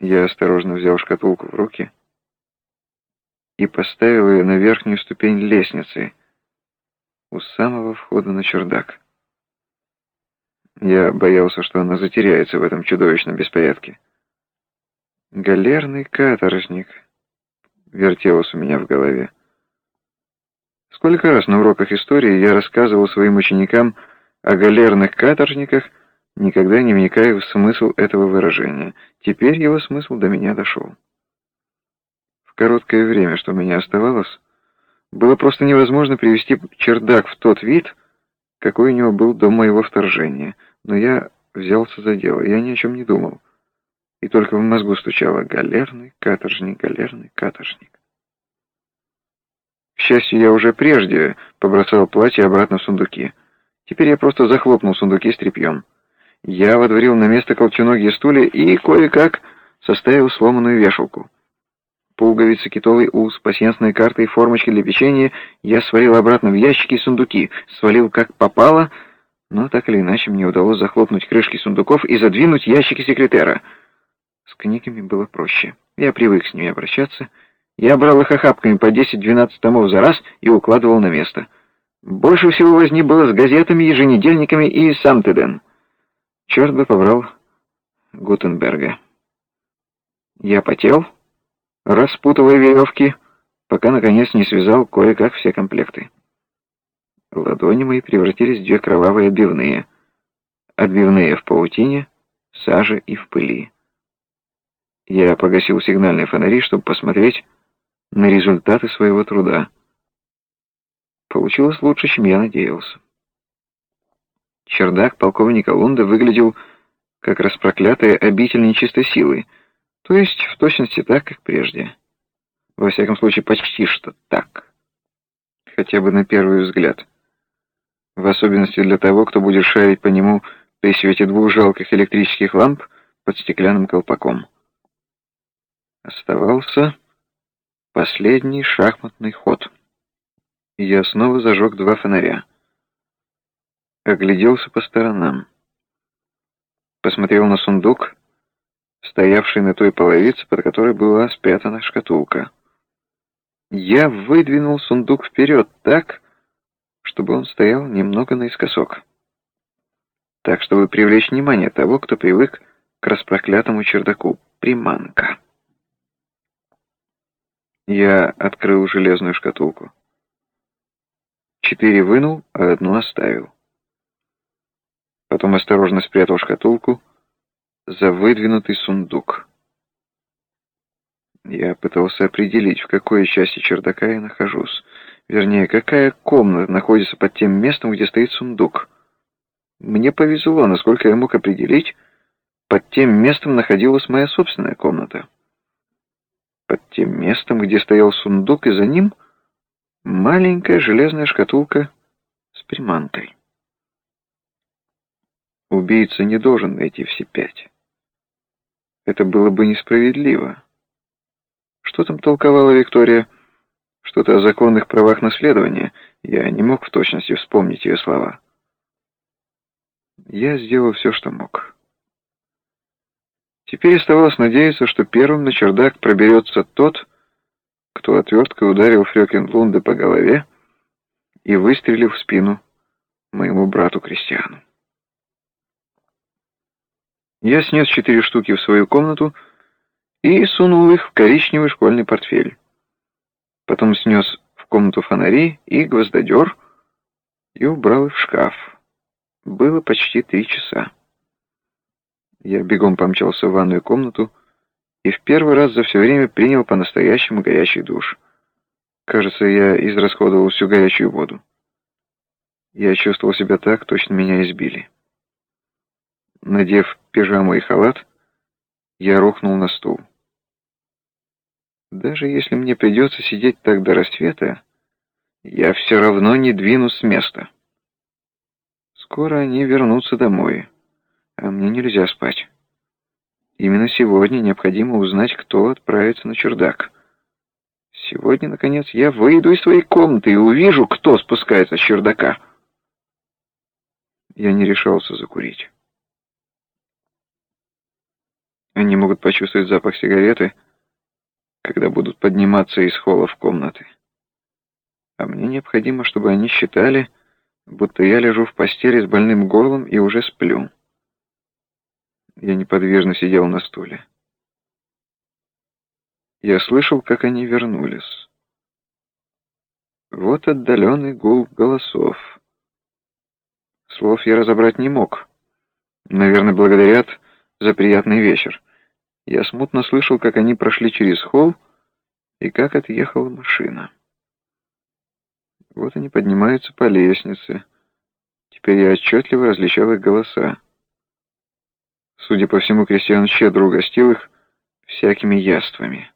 Я осторожно взял шкатулку в руки и поставил ее на верхнюю ступень лестницы у самого входа на чердак. Я боялся, что она затеряется в этом чудовищном беспорядке. «Галерный каторжник», — вертелось у меня в голове. Сколько раз на уроках истории я рассказывал своим ученикам о галерных каторжниках, никогда не вникая в смысл этого выражения. Теперь его смысл до меня дошел. В короткое время, что у меня оставалось, было просто невозможно привести чердак в тот вид, какой у него был до моего вторжения. Но я взялся за дело, я ни о чем не думал. И только в мозгу стучало «галерный каторжник, галерный каторжник». К счастью, я уже прежде побросал платье обратно в сундуки. Теперь я просто захлопнул сундуки с тряпьем. Я водворил на место колченогие стулья и кое-как составил сломанную вешалку. Пуговицы, китовый ус, пасьянсные карты и формочки для печенья я свалил обратно в ящики и сундуки, свалил как попало, но так или иначе мне удалось захлопнуть крышки сундуков и задвинуть ящики секретера. С книгами было проще. Я привык с ними обращаться. Я брал их охапками по 10-12 томов за раз и укладывал на место. Больше всего возни было с газетами, еженедельниками и Самтеден. Черт бы побрал Гутенберга. Я потел, распутывая веревки, пока, наконец, не связал кое-как все комплекты. Ладони мои превратились в две кровавые отбивные. Отбивные в паутине, саже и в пыли. Я погасил сигнальные фонари, чтобы посмотреть на результаты своего труда. Получилось лучше, чем я надеялся. Чердак полковника Лунда выглядел как распроклятая обитель нечистой силы, то есть в точности так, как прежде. Во всяком случае, почти что так. Хотя бы на первый взгляд. В особенности для того, кто будет шарить по нему при свете двух жалких электрических ламп под стеклянным колпаком. Оставался последний шахматный ход. Я снова зажег два фонаря огляделся по сторонам. Посмотрел на сундук, стоявший на той половице, под которой была спрятана шкатулка. Я выдвинул сундук вперед так, чтобы он стоял немного наискосок. Так, чтобы привлечь внимание того, кто привык к распроклятому чердаку. Приманка. Я открыл железную шкатулку. Четыре вынул, а одну оставил. Потом осторожно спрятал шкатулку за выдвинутый сундук. Я пытался определить, в какой части чердака я нахожусь. Вернее, какая комната находится под тем местом, где стоит сундук. Мне повезло, насколько я мог определить, под тем местом находилась моя собственная комната. Под тем местом, где стоял сундук, и за ним маленькая железная шкатулка с приманкой. Убийца не должен найти все пять. Это было бы несправедливо. Что там толковала Виктория? Что-то о законных правах наследования. Я не мог в точности вспомнить ее слова. Я сделал все, что мог. Теперь оставалось надеяться, что первым на чердак проберется тот, кто отверткой ударил Фрёкинлунда по голове и выстрелил в спину моему брату Кристиану. Я снес четыре штуки в свою комнату и сунул их в коричневый школьный портфель. Потом снес в комнату фонари и гвоздодер и убрал их в шкаф. Было почти три часа. Я бегом помчался в ванную комнату и в первый раз за все время принял по-настоящему горячий душ. Кажется, я израсходовал всю горячую воду. Я чувствовал себя так, точно меня избили. Надев пижаму и халат, я рухнул на стул. Даже если мне придется сидеть так до рассвета, я все равно не двинусь с места. Скоро они вернутся домой, а мне нельзя спать. Именно сегодня необходимо узнать, кто отправится на чердак. Сегодня, наконец, я выйду из своей комнаты и увижу, кто спускается с чердака. Я не решался закурить. Они могут почувствовать запах сигареты, когда будут подниматься из холла в комнаты. А мне необходимо, чтобы они считали, будто я лежу в постели с больным горлом и уже сплю. Я неподвижно сидел на стуле. Я слышал, как они вернулись. Вот отдаленный гул голосов. Слов я разобрать не мог. Наверное, благодарят за приятный вечер. Я смутно слышал, как они прошли через холл и как отъехала машина. Вот они поднимаются по лестнице. Теперь я отчетливо различал их голоса. Судя по всему, Кристиан щедро угостил их всякими яствами.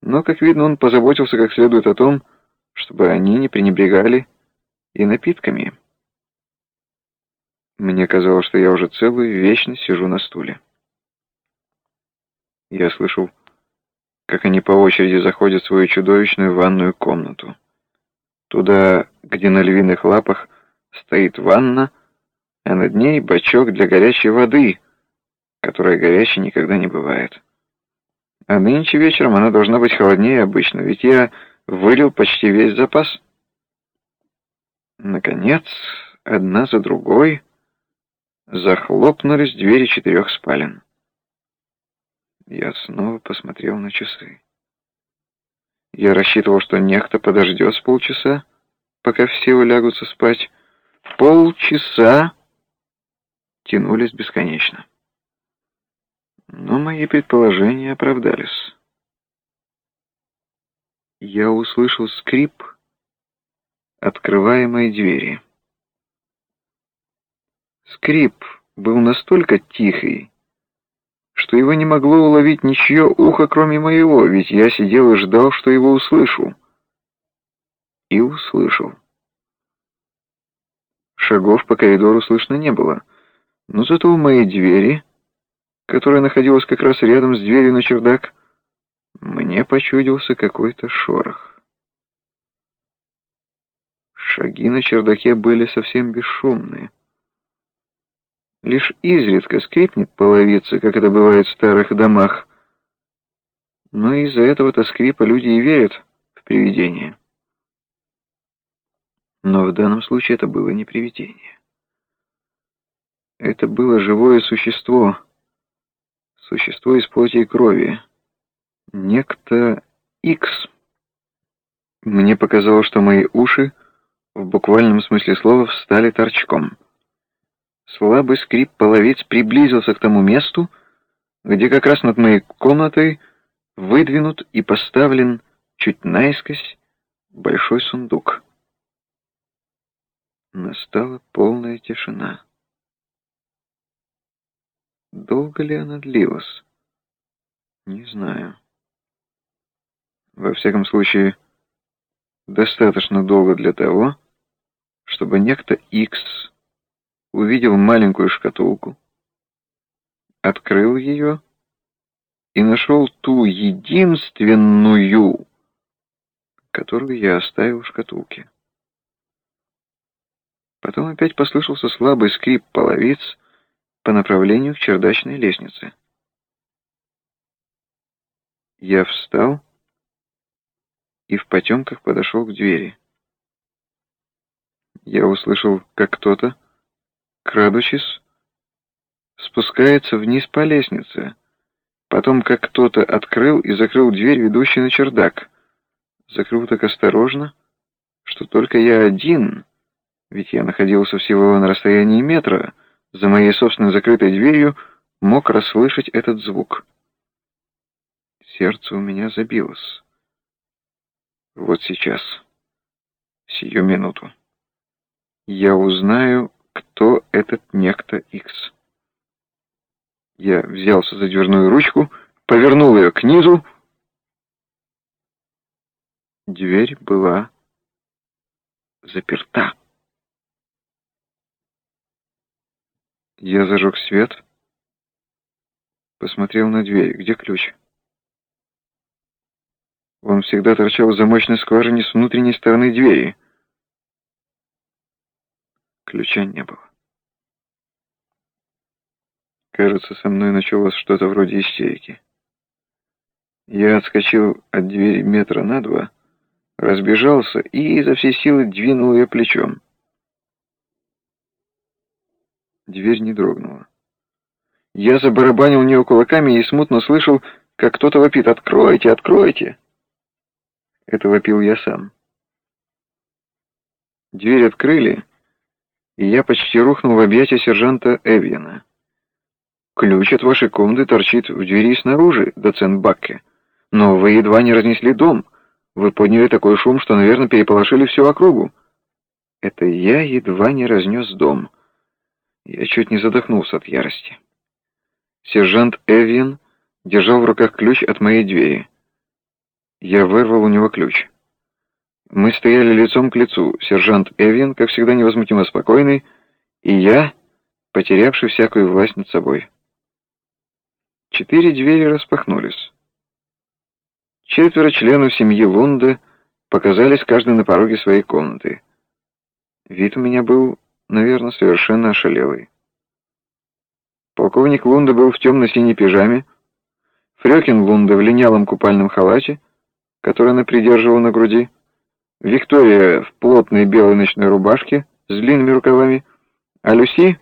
Но, как видно, он позаботился как следует о том, чтобы они не пренебрегали и напитками. Мне казалось, что я уже целую вечность сижу на стуле. Я слышал, как они по очереди заходят в свою чудовищную ванную комнату. Туда, где на львиных лапах стоит ванна, а над ней бачок для горячей воды, которая горячей никогда не бывает. А нынче вечером она должна быть холоднее обычно, ведь я вылил почти весь запас. Наконец, одна за другой захлопнулись двери четырех спален. Я снова посмотрел на часы. Я рассчитывал, что некто подождет с полчаса, пока все улягутся спать. Полчаса тянулись бесконечно. Но мои предположения оправдались. Я услышал скрип открываемой двери. Скрип был настолько тихий, что его не могло уловить ничье ухо, кроме моего, ведь я сидел и ждал, что его услышу. И услышал. Шагов по коридору слышно не было, но зато у моей двери которая находилась как раз рядом с дверью на чердак, мне почудился какой-то шорох. Шаги на чердаке были совсем бесшумные. Лишь изредка скрипнет половица, как это бывает в старых домах. Но из-за этого-то скрипа люди и верят в привидения. Но в данном случае это было не привидение. Это было живое существо — существо из плоти и крови. Некто X. Мне показалось, что мои уши в буквальном смысле слова встали торчком. Слабый скрип половиц приблизился к тому месту, где как раз над моей комнатой выдвинут и поставлен чуть наискось большой сундук. Настала полная тишина. Долго ли она длилась? Не знаю. Во всяком случае, достаточно долго для того, чтобы некто X увидел маленькую шкатулку, открыл ее и нашел ту единственную, которую я оставил в шкатулке. Потом опять послышался слабый скрип половиц, по направлению к чердачной лестнице. Я встал и в потемках подошел к двери. Я услышал, как кто-то, крадучись, спускается вниз по лестнице. Потом, как кто-то открыл и закрыл дверь, ведущую на чердак. Закрыл так осторожно, что только я один, ведь я находился всего на расстоянии метра, за моей собственной закрытой дверью мог расслышать этот звук. Сердце у меня забилось. Вот сейчас, сию минуту, я узнаю, кто этот некто Икс. Я взялся за дверную ручку, повернул ее к низу. Дверь была заперта. Я зажег свет, посмотрел на дверь. Где ключ? Он всегда торчал в замочной скважине с внутренней стороны двери. Ключа не было. Кажется, со мной началось что-то вроде истерики. Я отскочил от двери метра на два, разбежался и изо всей силы двинул ее плечом. Дверь не дрогнула. Я забарабанил в нее кулаками и смутно слышал, как кто-то вопит «Откройте! Откройте!» Это вопил я сам. Дверь открыли, и я почти рухнул в объятия сержанта Эвьена. «Ключ от вашей комнаты торчит в двери снаружи, доцент Бакке. Но вы едва не разнесли дом. Вы подняли такой шум, что, наверное, переполошили всю округу». «Это я едва не разнес дом». Я чуть не задохнулся от ярости. Сержант Эвьен держал в руках ключ от моей двери. Я вырвал у него ключ. Мы стояли лицом к лицу, сержант Эвьен, как всегда невозмутимо спокойный, и я, потерявший всякую власть над собой. Четыре двери распахнулись. Четверо членов семьи Лунда показались каждый на пороге своей комнаты. Вид у меня был, наверное, совершенно ошалелый. Полковник Лунда был в темно-синей пижаме, Фрёкин Лунда в линялом купальном халате, который она придерживала на груди, Виктория в плотной белой ночной рубашке с длинными рукавами, а Люси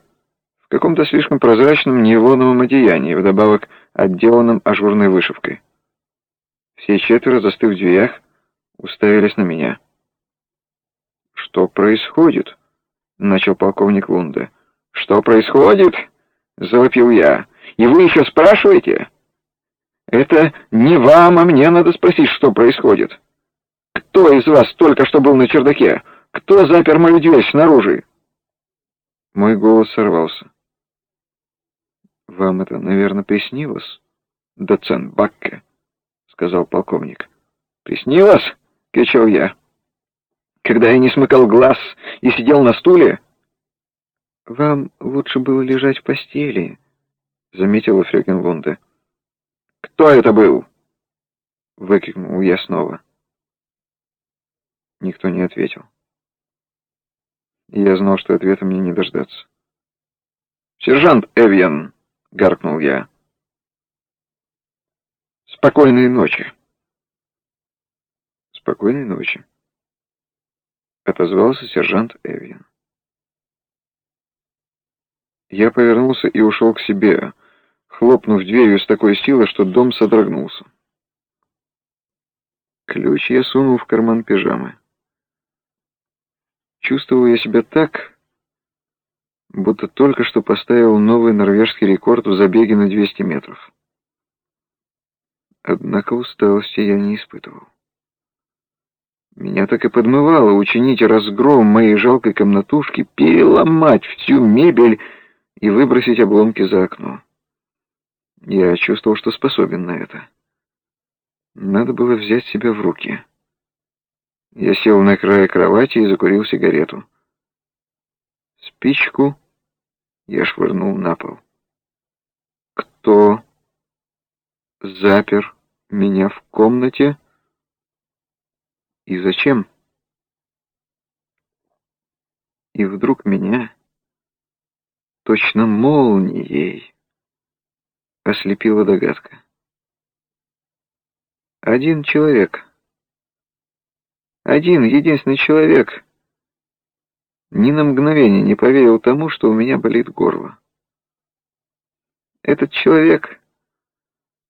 в каком-то слишком прозрачном нейлоновом одеянии, вдобавок отделанном ажурной вышивкой. Все четверо, застыв в дверях, уставились на меня. «Что происходит?» — начал полковник Лунда. «Что происходит?» завопил я. «И вы еще спрашиваете?» «Это не вам, а мне надо спросить, что происходит. Кто из вас только что был на чердаке? Кто запер мою дверь снаружи?» Мой голос сорвался. «Вам это, наверное, приснилось, доцент Бакке?» — сказал полковник. «Приснилось?» — кричал я. «Когда я не смыкал глаз и сидел на стуле?» «Вам лучше было лежать в постели», — заметила Фрёкинлунде. «Кто это был?» — выкрикнул я снова. Никто не ответил. я знал, что ответа мне не дождаться. «Сержант Эвьен!» — гаркнул я. «Спокойной ночи!» «Спокойной ночи!» — отозвался сержант Эвьен. Я повернулся и ушел к себе, хлопнув дверью с такой силой, что дом содрогнулся. Ключ я сунул в карман пижамы. Чувствовал я себя так, будто только что поставил новый норвежский рекорд в забеге на 200 метров. Однако усталости я не испытывал. Меня так и подмывало учинить разгром моей жалкой комнатушки, переломать всю мебель и выбросить обломки за окно. Я чувствовал, что способен на это. Надо было взять себя в руки. Я сел на край кровати и закурил сигарету. Спичку я швырнул на пол. Кто запер меня в комнате и зачем? И вдруг меня точно молнией, ослепила догадка. Один человек, один единственный человек ни на мгновение не поверил тому, что у меня болит горло. Этот человек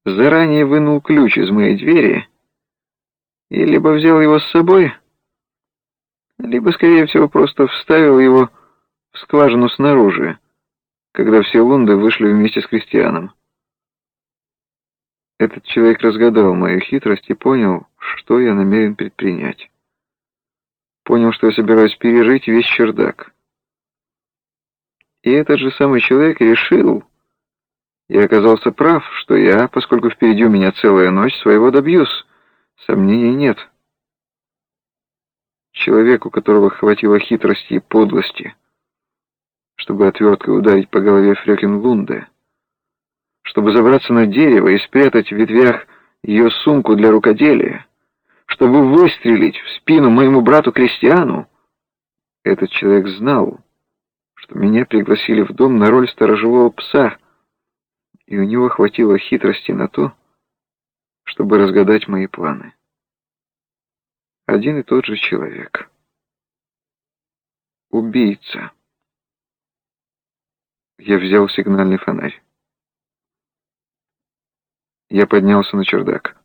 заранее вынул ключ из моей двери и либо взял его с собой, либо, скорее всего, просто вставил его в скважину снаружи, когда все лунды вышли вместе с крестьяном. Этот человек разгадал мою хитрость и понял, что я намерен предпринять. Понял, что я собираюсь пережить весь чердак. И этот же самый человек решил, и оказался прав, что я, поскольку впереди у меня целая ночь, своего добьюсь. Сомнений нет. Человек, у которого хватило хитрости и подлости, чтобы отверткой ударить по голове Фрёкинлунде, чтобы забраться на дерево и спрятать в ветвях ее сумку для рукоделия, чтобы выстрелить в спину моему брату-крестьяну. Этот человек знал, что меня пригласили в дом на роль сторожевого пса, и у него хватило хитрости на то, чтобы разгадать мои планы. Один и тот же человек. Убийца. Я взял сигнальный фонарь. Я поднялся на чердак.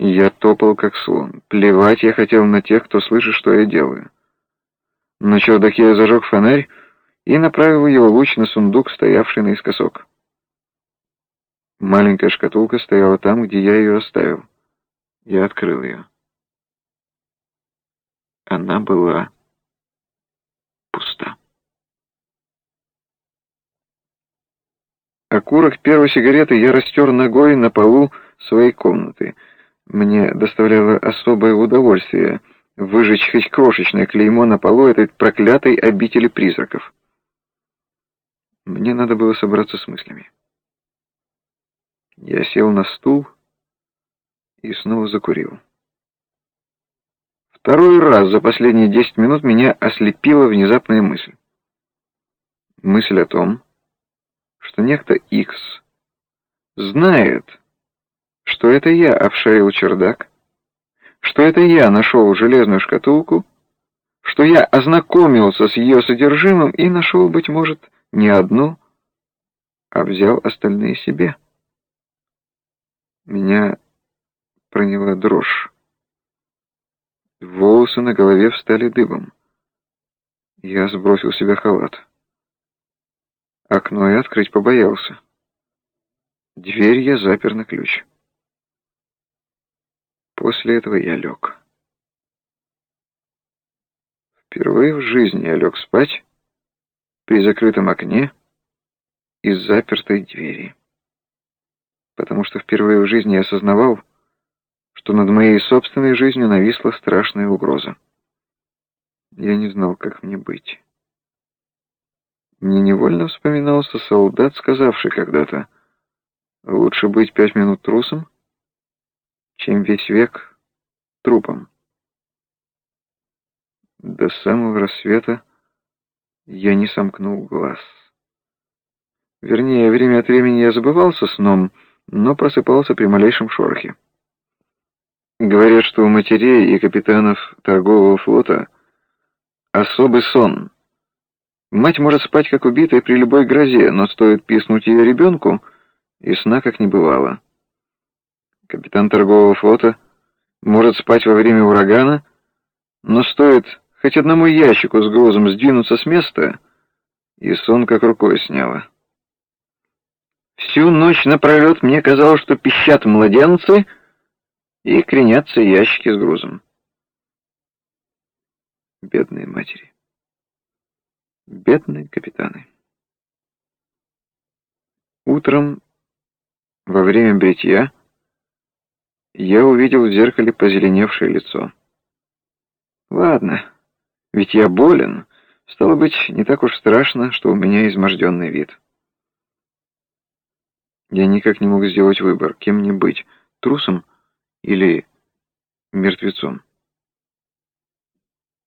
Я топал, как слон. Плевать я хотел на тех, кто слышит, что я делаю. На чердаке я зажег фонарь и направил его луч на сундук, стоявший наискосок. Маленькая шкатулка стояла там, где я ее оставил. Я открыл ее. Она была пуста. Окурок первой сигареты я растер ногой на полу своей комнаты. Мне доставляло особое удовольствие выжечь хоть крошечное клеймо на полу этой проклятой обители призраков. Мне надо было собраться с мыслями. Я сел на стул и снова закурил. Второй раз за последние десять минут меня ослепила внезапная мысль. Мысль о том, что некто X знает, что это я обшарил чердак, что это я нашел железную шкатулку, что я ознакомился с ее содержимым и нашел, быть может, не одну, а взял остальные себе. Меня проняла дрожь. Волосы на голове встали дыбом. Я сбросил себе халат. Окно я открыть побоялся. Дверь я запер на ключ. После этого я лег. Впервые в жизни я лег спать при закрытом окне и запертой двери потому что впервые в жизни я осознавал, что над моей собственной жизнью нависла страшная угроза. Я не знал, как мне быть. Мне невольно вспоминался солдат, сказавший когда-то, «Лучше быть пять минут трусом, чем весь век трупом». До самого рассвета я не сомкнул глаз. Вернее, время от времени я забывался сном, но просыпался при малейшем шорохе. Говорят, что у матерей и капитанов торгового флота особый сон. Мать может спать как убитая при любой грозе, но стоит писнуть ее ребенку, и сна как не бывало. Капитан торгового флота может спать во время урагана, но стоит хоть одному ящику с грузом сдвинуться с места, и сон как рукой сняло. Всю ночь напролет мне казалось, что пищат младенцы и кренятся ящики с грузом. Бедные матери. Бедные капитаны. Утром, во время бритья, я увидел в зеркале позеленевшее лицо. Ладно, ведь я болен. Стало быть, не так уж страшно, что у меня изможденный вид. Я никак не мог сделать выбор, кем мне быть, трусом или мертвецом.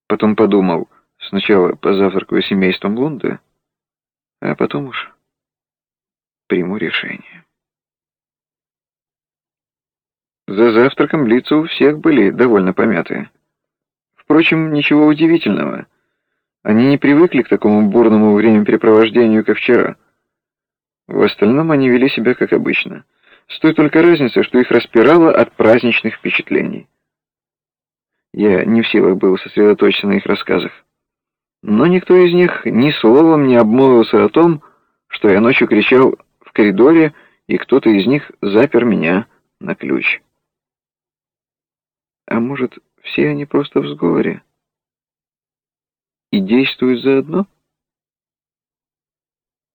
Потом подумал, сначала позавтракаю семейством Лунды, а потом уж приму решение. За завтраком лица у всех были довольно помятые. Впрочем, ничего удивительного. Они не привыкли к такому бурному времяпрепровождению, как вчера. В остальном они вели себя как обычно. С той только разницей, что их распирало от праздничных впечатлений. Я не в силах был сосредоточиться на их рассказах. Но никто из них ни словом не обмолвился о том, что я ночью кричал в коридоре, и кто-то из них запер меня на ключ. А может, все они просто в сговоре? И действуют заодно?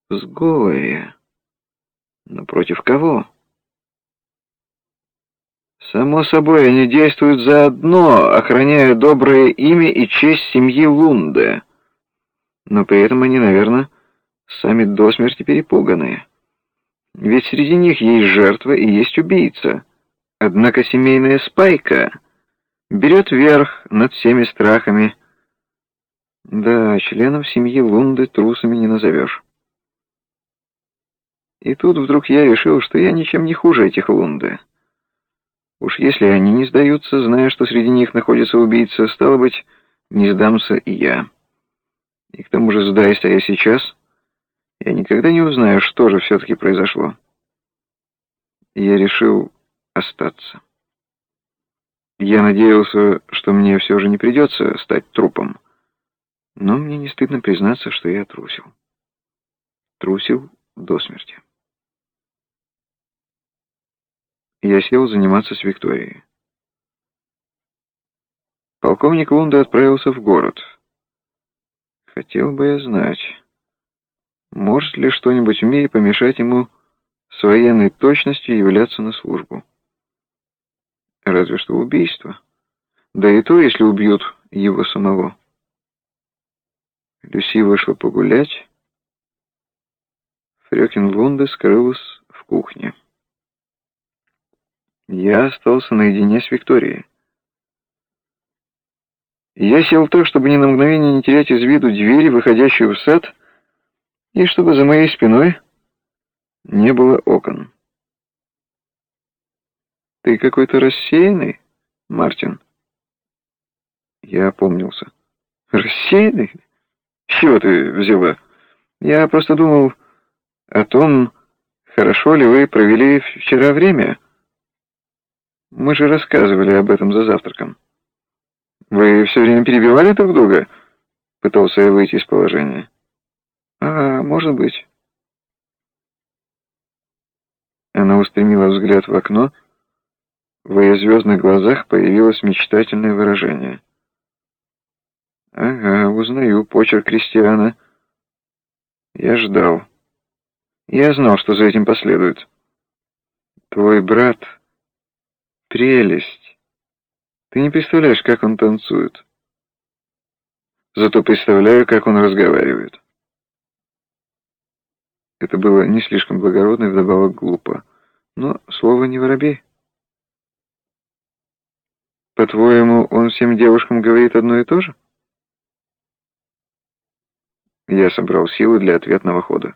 В сговоре. Но против кого? Само собой, они действуют заодно, охраняя доброе имя и честь семьи Лунде. Но при этом они, наверное, сами до смерти перепуганные. Ведь среди них есть жертва и есть убийца. Однако семейная спайка берет верх над всеми страхами. Да, членов семьи Лунды трусами не назовешь. И тут вдруг я решил, что я ничем не хуже этих Лунды. Уж если они не сдаются, зная, что среди них находится убийца, стало быть, не сдамся и я. И к тому же, сдайся я сейчас, я никогда не узнаю, что же все-таки произошло. И я решил остаться. Я надеялся, что мне все же не придется стать трупом. Но мне не стыдно признаться, что я трусил. Трусил до смерти. Я сел заниматься с Викторией. Полковник Лунда отправился в город. Хотел бы я знать, может ли что-нибудь в мире помешать ему с военной точностью являться на службу. Разве что убийство. Да и то, если убьют его самого. Люси вышла погулять. Фрёкин Лунда скрылась в кухне. Я остался наедине с Викторией. Я сел так, чтобы ни на мгновение не терять из виду двери, выходящую в сад, и чтобы за моей спиной не было окон. «Ты какой-то рассеянный, Мартин?» Я опомнился. «Рассеянный? Чего ты взяла? Я просто думал о том, хорошо ли вы провели вчера время». Мы же рассказывали об этом за завтраком. Вы все время перебивали друг друга? Пытался я выйти из положения. А, может быть. Она устремила взгляд в окно. В ее звездных глазах появилось мечтательное выражение. Ага, узнаю почерк Кристиана. Я ждал. Я знал, что за этим последует. Твой брат Прелесть. Ты не представляешь, как он танцует. Зато представляю, как он разговаривает. Это было не слишком благородно и вдобавок глупо. Но слово не воробей. По-твоему, он всем девушкам говорит одно и то же? Я собрал силы для ответного хода.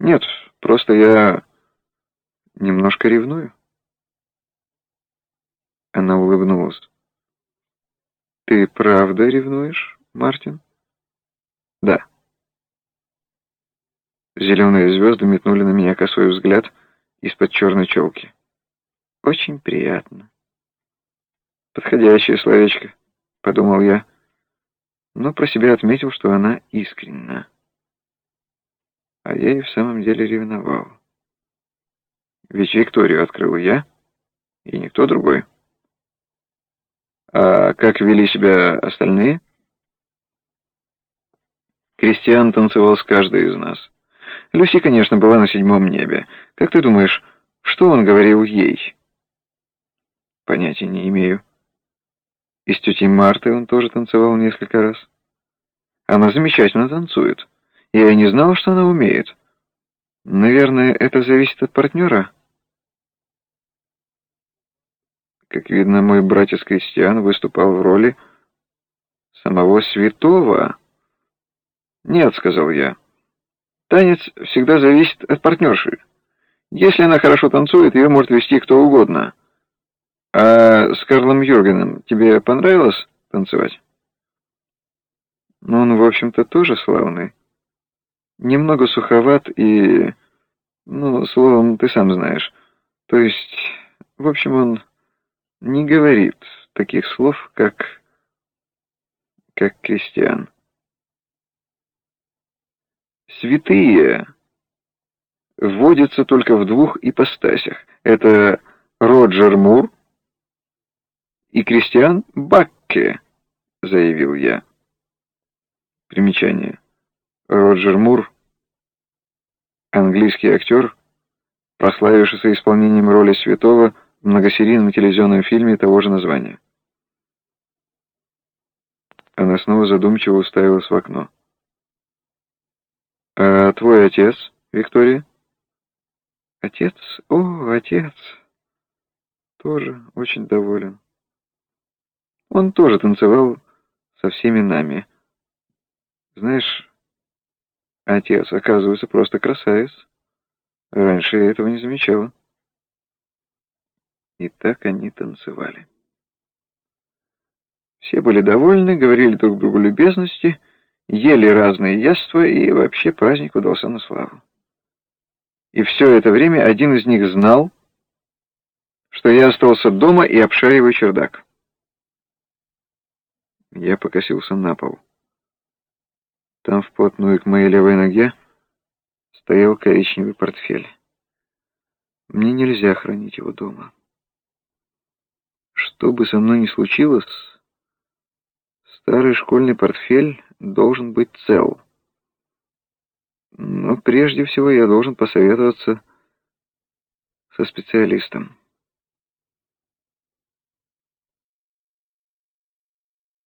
Нет, просто я немножко ревную. Она улыбнулась. «Ты правда ревнуешь, Мартин?» «Да». Зеленые звезды метнули на меня косой взгляд из-под черной челки. «Очень приятно». «Подходящее словечко», — подумал я, но про себя отметил, что она искренна. А я и в самом деле ревновал. Ведь Викторию открыл я, и никто другой. А как вели себя остальные? Кристиан танцевал с каждой из нас. Люси, конечно, была на седьмом небе. Как ты думаешь, что он говорил ей? Понятия не имею. И с тетей Мартой он тоже танцевал несколько раз. Она замечательно танцует. Я и не знал, что она умеет. Наверное, это зависит от партнера. Как видно, мой братец Кристиан выступал в роли самого святого. «Нет», — сказал я, — «танец всегда зависит от партнерши. Если она хорошо танцует, ее может вести кто угодно. А с Карлом Юргеном тебе понравилось танцевать?» «Ну, он, в общем-то, тоже славный. Немного суховат и... Ну, словом, ты сам знаешь. То есть, в общем, он не говорит таких слов, как... как крестьян. Святые вводятся только в двух ипостасях. Это Роджер Мур и Кристиан Бакке, заявил я. Примечание. Роджер Мур, английский актер, прославившийся исполнением роли святого в многосерийном телевизионном фильме того же названия. Она снова задумчиво уставилась в окно. «А твой отец, Виктория?» «Отец? О, отец!» «Тоже очень доволен. Он тоже танцевал со всеми нами. Знаешь, отец, оказывается, просто красавец». Раньше я этого не замечала. И так они танцевали. Все были довольны, говорили друг другу любезности, ели разные яства, и вообще праздник удался на славу. И все это время один из них знал, что я остался дома и обшариваю чердак. Я покосился на пол. Там вплотную к моей левой ноге стоял коричневый портфель. Мне нельзя хранить его дома. Что бы со мной ни случилось, старый школьный портфель должен быть цел. Но прежде всего я должен посоветоваться со специалистом.